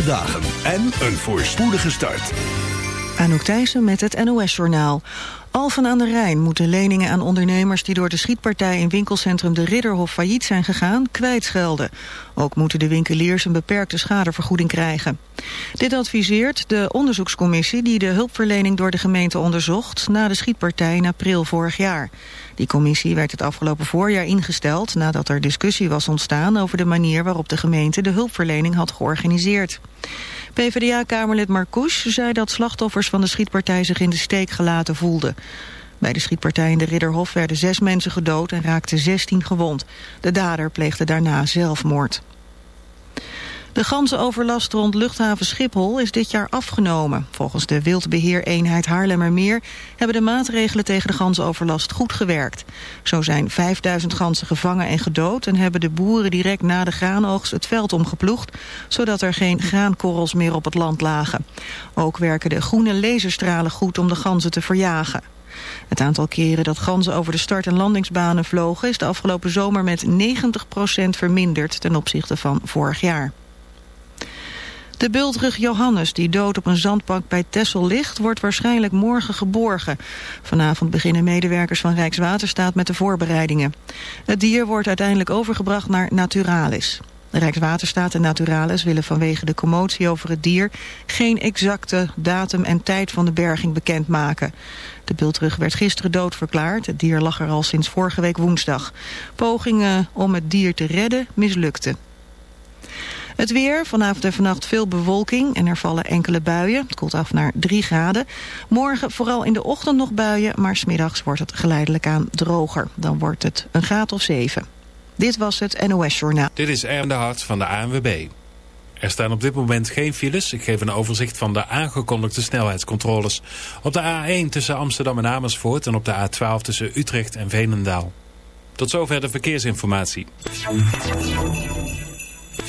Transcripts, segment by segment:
Dagen en een voorspoedige start. Anouk Thijssen met het NOS-journaal. Alphen aan de Rijn moeten leningen aan ondernemers... die door de schietpartij in winkelcentrum De Ridderhof failliet zijn gegaan... kwijtschelden. Ook moeten de winkeliers een beperkte schadevergoeding krijgen. Dit adviseert de onderzoekscommissie... die de hulpverlening door de gemeente onderzocht... na de schietpartij in april vorig jaar. Die commissie werd het afgelopen voorjaar ingesteld... nadat er discussie was ontstaan over de manier waarop de gemeente... de hulpverlening had georganiseerd. PvdA-kamerlid Marcouch zei dat slachtoffers van de schietpartij zich in de steek gelaten voelden. Bij de schietpartij in de Ridderhof werden zes mensen gedood en raakten 16 gewond. De dader pleegde daarna zelfmoord. De ganzenoverlast rond luchthaven Schiphol is dit jaar afgenomen. Volgens de wildbeheereenheid Haarlemmermeer hebben de maatregelen tegen de ganzenoverlast goed gewerkt. Zo zijn 5000 ganzen gevangen en gedood en hebben de boeren direct na de graanoogst het veld omgeploegd, zodat er geen graankorrels meer op het land lagen. Ook werken de groene laserstralen goed om de ganzen te verjagen. Het aantal keren dat ganzen over de start- en landingsbanen vlogen... is de afgelopen zomer met 90% verminderd ten opzichte van vorig jaar. De bultrug Johannes, die dood op een zandbank bij Tessel ligt, wordt waarschijnlijk morgen geborgen. Vanavond beginnen medewerkers van Rijkswaterstaat met de voorbereidingen. Het dier wordt uiteindelijk overgebracht naar Naturalis. Rijkswaterstaat en Naturalis willen vanwege de commotie over het dier geen exacte datum en tijd van de berging bekendmaken. De bultrug werd gisteren doodverklaard. Het dier lag er al sinds vorige week woensdag. Pogingen om het dier te redden mislukten. Het weer, vanavond en vannacht veel bewolking en er vallen enkele buien. Het koelt af naar 3 graden. Morgen vooral in de ochtend nog buien, maar smiddags wordt het geleidelijk aan droger. Dan wordt het een graad of 7. Dit was het NOS Journaal. Dit is Erwin de Hart van de ANWB. Er staan op dit moment geen files. Ik geef een overzicht van de aangekondigde snelheidscontroles. Op de A1 tussen Amsterdam en Amersfoort en op de A12 tussen Utrecht en Veenendaal. Tot zover de verkeersinformatie.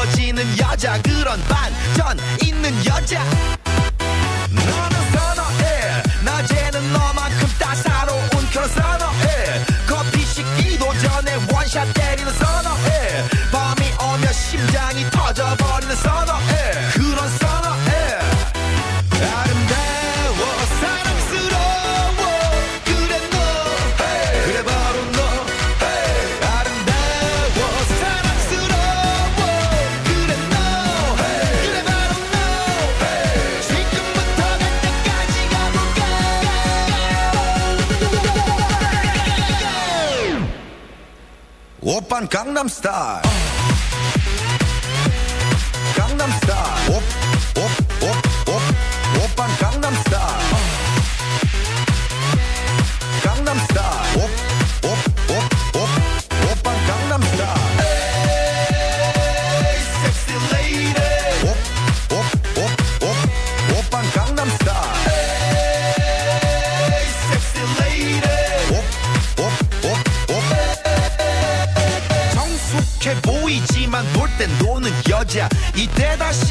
무서워지는 여자 그런 반전 있는 여자. 너는 선어해. 낮에는 너만큼 따사로운 그런 선어해. 커피 식기도 전에 원샷 때리는 선어해. 밤이 오면 심장이 터져버리는 선어해 Gangnam Style.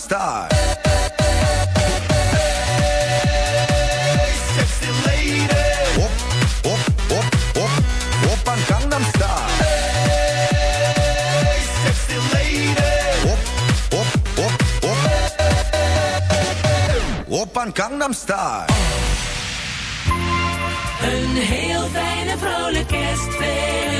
star. Gangnam Style. Een heel fijne vrolijke kerstfeest.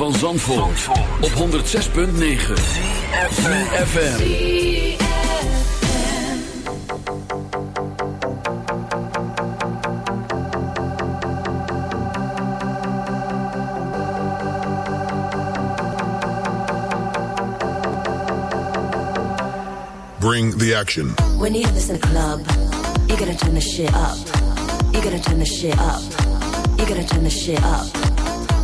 van Zandvoort, op 106.9 CFFM Bring the action. When you have this in the club You're gonna turn the shit up. You're gonna turn the shit up. You're gonna turn the shit up.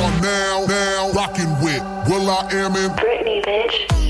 are now, now rocking with Will I Am in Britney, bitch.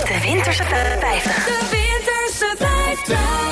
De Winterse 50. De Winterse 50.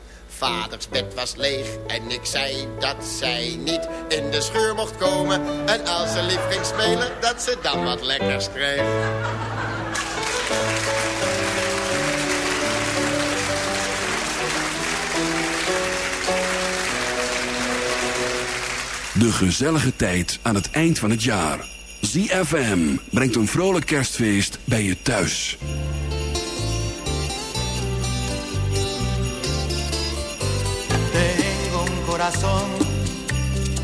Vaders bed was leeg en ik zei dat zij niet in de scheur mocht komen. En als ze lief ging spelen, dat ze dan wat lekkers kreeg. De gezellige tijd aan het eind van het jaar. ZFM brengt een vrolijk kerstfeest bij je thuis. Corazón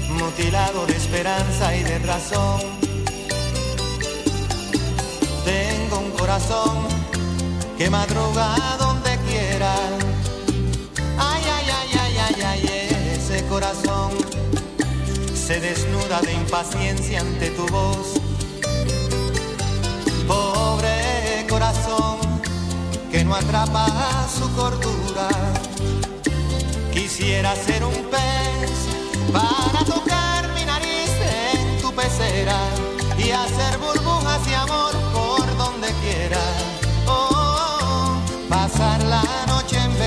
mutilado de esperanza y de razón. Tengo un corazón que madruga donde quiera. Ay, ay, ay, ay, ay, ay, ese corazón se desnuda de impaciencia ante tu voz. Pobre corazón que no atrapa su cordura. Quisiera ser un pez para tocar mi nariz en tu pecera y hacer burbujas de amor por donde quiera. Oh, pasar la noche en vela,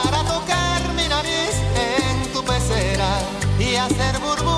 burbu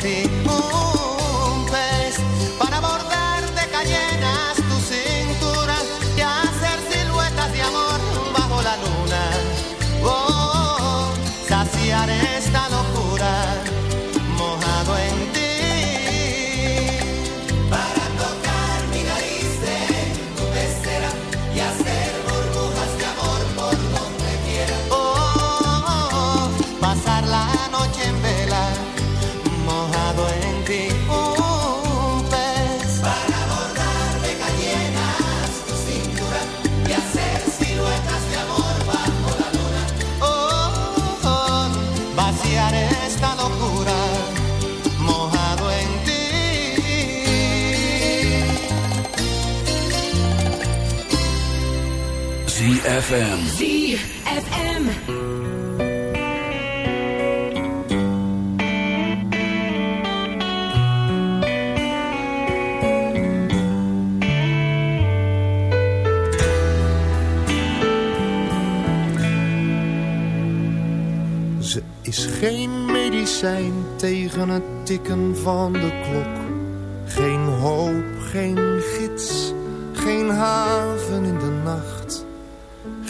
gente. Oh. ZFM. ZFM. Ze is geen medicijn tegen het tikken van de klok.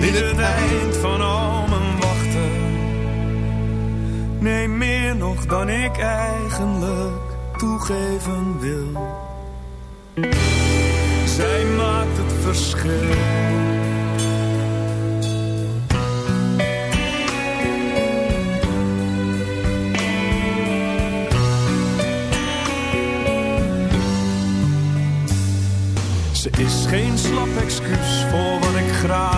niet het eind van al mijn wachten. Nee, meer nog dan ik eigenlijk toegeven wil. Zij maakt het verschil. Ze is geen slap excuus voor wat ik graag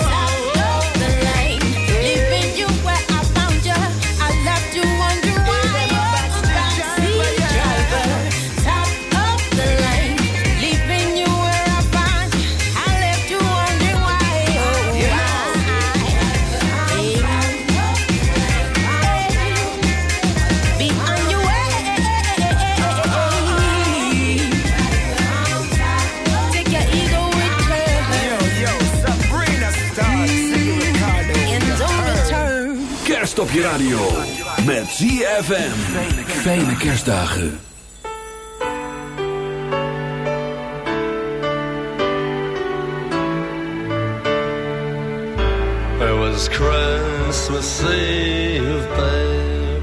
je radio. Met ZFM. Fijne kerstdagen. It was Christmas Eve, babe,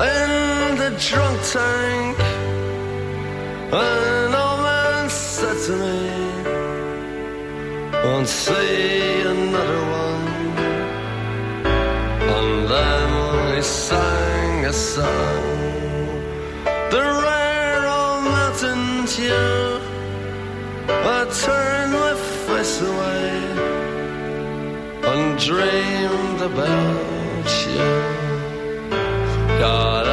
in the drunk tank. An old man said to me, Won't see another one. Then he sang a song, the rare old mountain tune. I turned my face away and dreamed about you. God,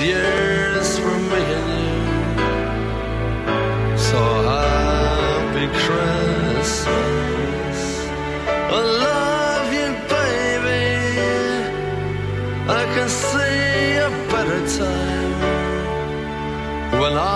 years for me and you. So happy Christmas. I love you, baby. I can see a better time when I.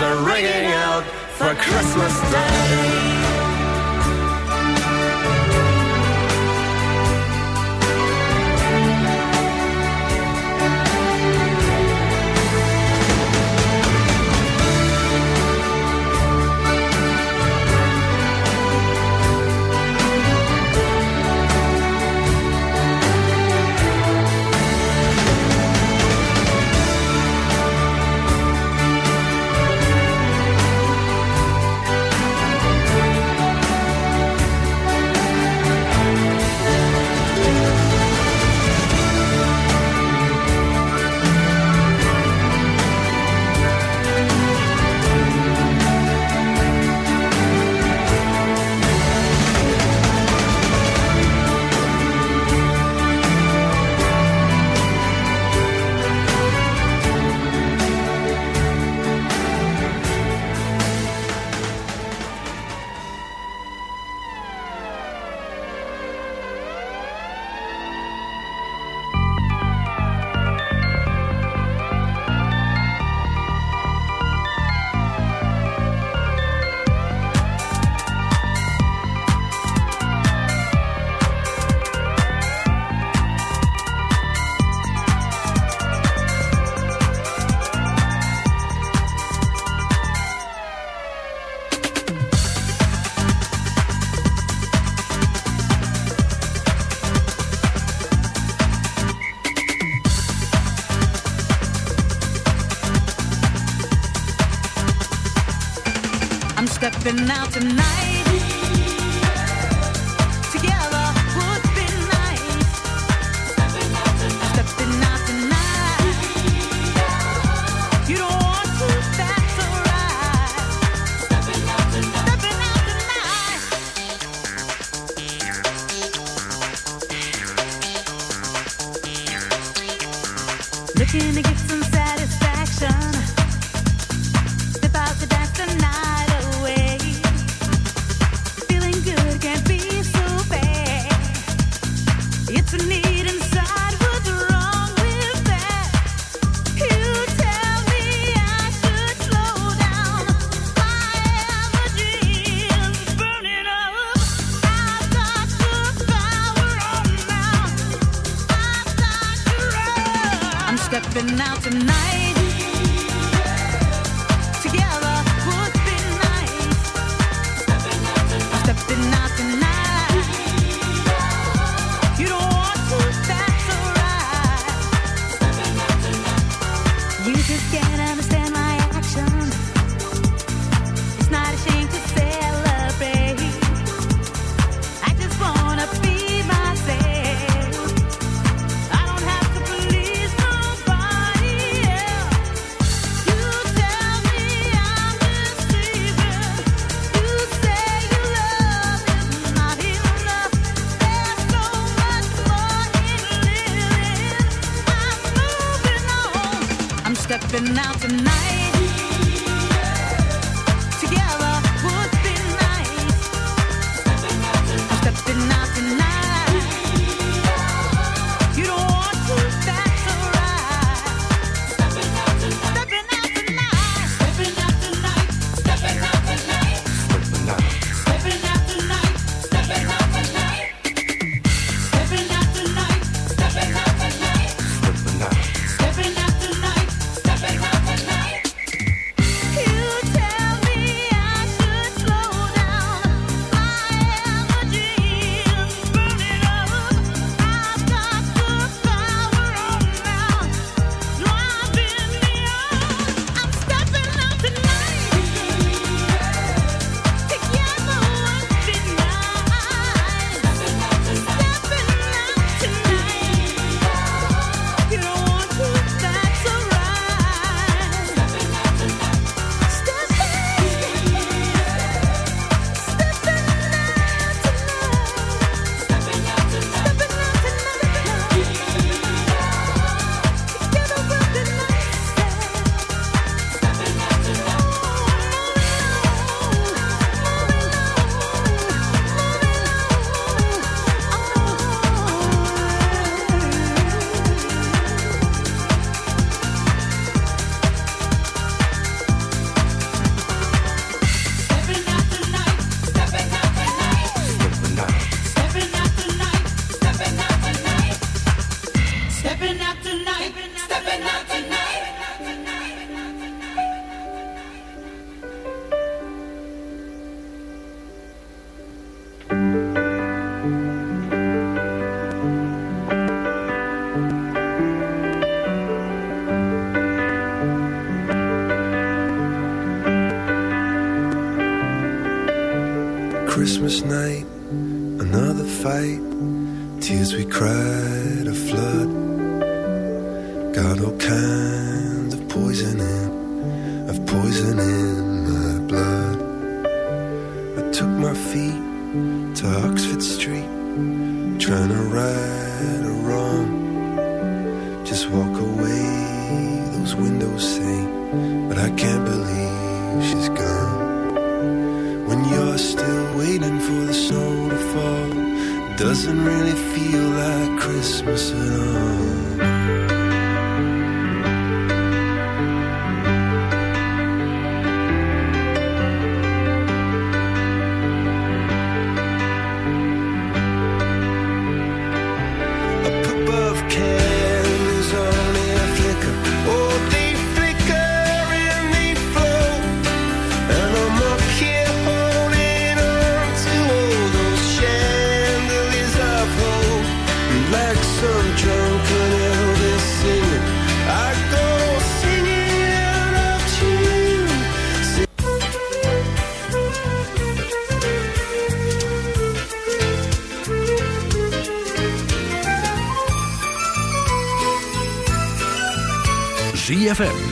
are ringing out for Christmas Day.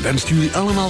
Wenst jullie allemaal